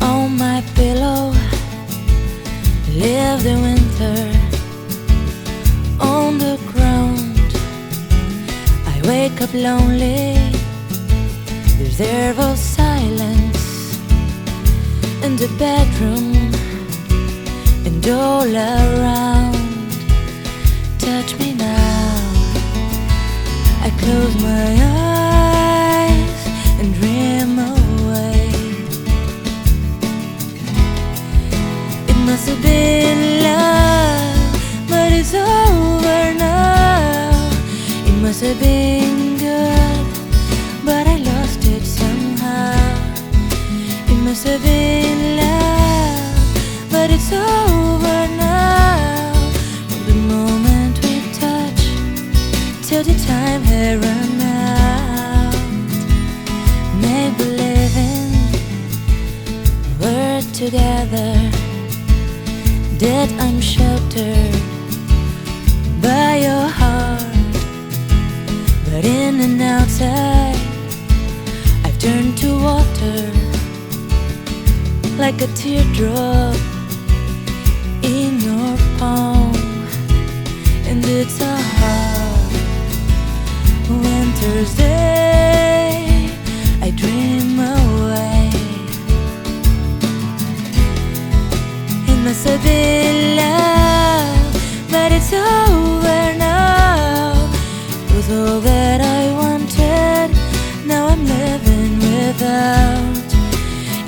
on my pillow. Live the winter on the ground. I wake up lonely. There was silence in the bedroom and all around. Touch me now. I close my eyes. Must have been love, but it's over now. It must have been good, but I lost it somehow. It must have been love, but it's over now. From the moment we touch till the time had run out. Make believing we're together, that I'm sheltered by your heart. But in and outside, I've turned to water like a teardrop in your palm, and it's a hard winter's day. I dream it's over now. All that I wanted. Now I'm living without.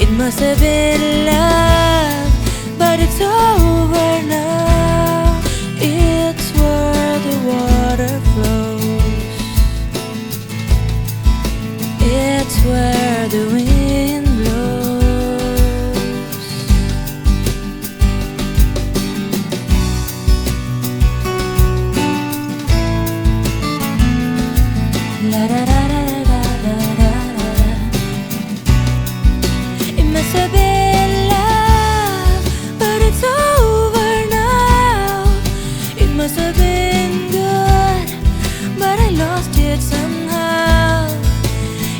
It must have been love, but it's over now. It's where the water flows. It's where the wind It must have been love, but it's over now. It must have been good, but I lost it somehow.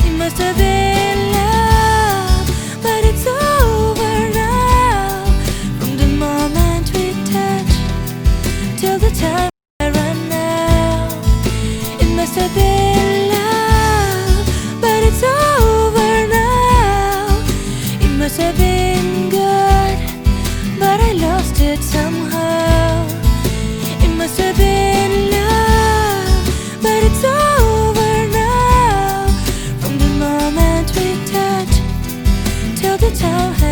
It must have been love, but it's over now. From the moment we touch till the time I run out. It must have been been good, but I lost it somehow. It must have been love, but it's over now. From the moment we touch till the time.